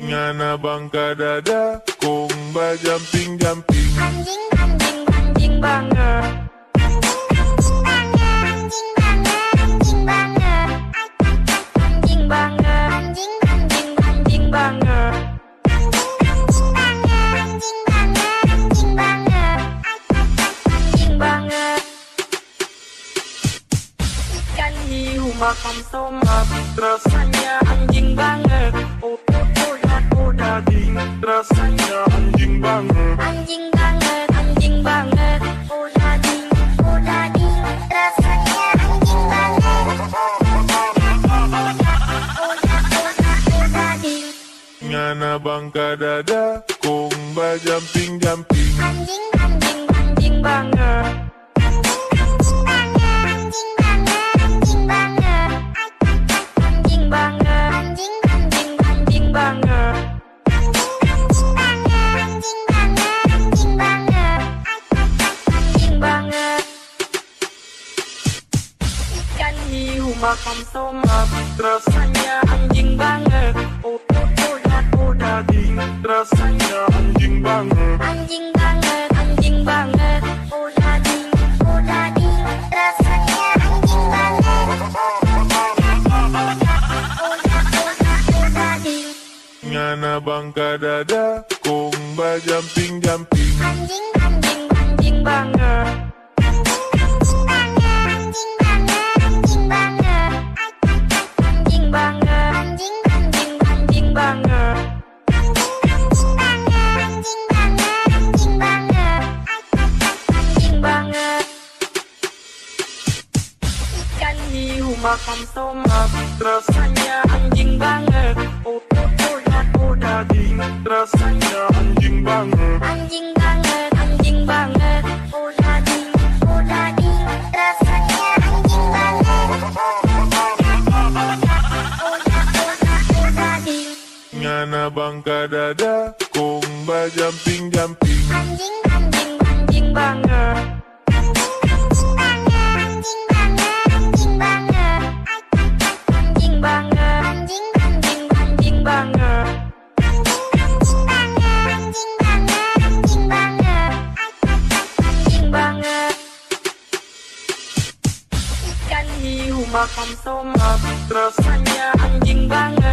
Ngana bangka dada, kong ba jumping jumping. Anjing anjing anjing banget. Ikan hiu makan tomat rasanya anjing banget. Rasanya Anjing banget, Anjing banget, anjing banget. Oh daging, oh daging, rasanya anjing banget. Oh ya, oh ya, oh daging. ngana bangka dada, kong ba jumping jumping. Anjing makan tomat rasanya anjing banget. Oh oh oh ya oh daging Rasanya anjing banget, anjing banget, anjing banget. Oh daging, oh rasanya anjing banget. Ngana bangka dada, kong ba jumping jumping. Anjing, anjing, makan tomat rasanya anjing banget. Oh ya oh daging Rasanya anjing banget, Anjing banget, anjing banget. Oh daging, oh daging, rasanya anjing banget. Ngana bangka dada, kong ba jumping jumping. Anjing, anjing, anjing banget. Makan tomat rasanya anjing banget.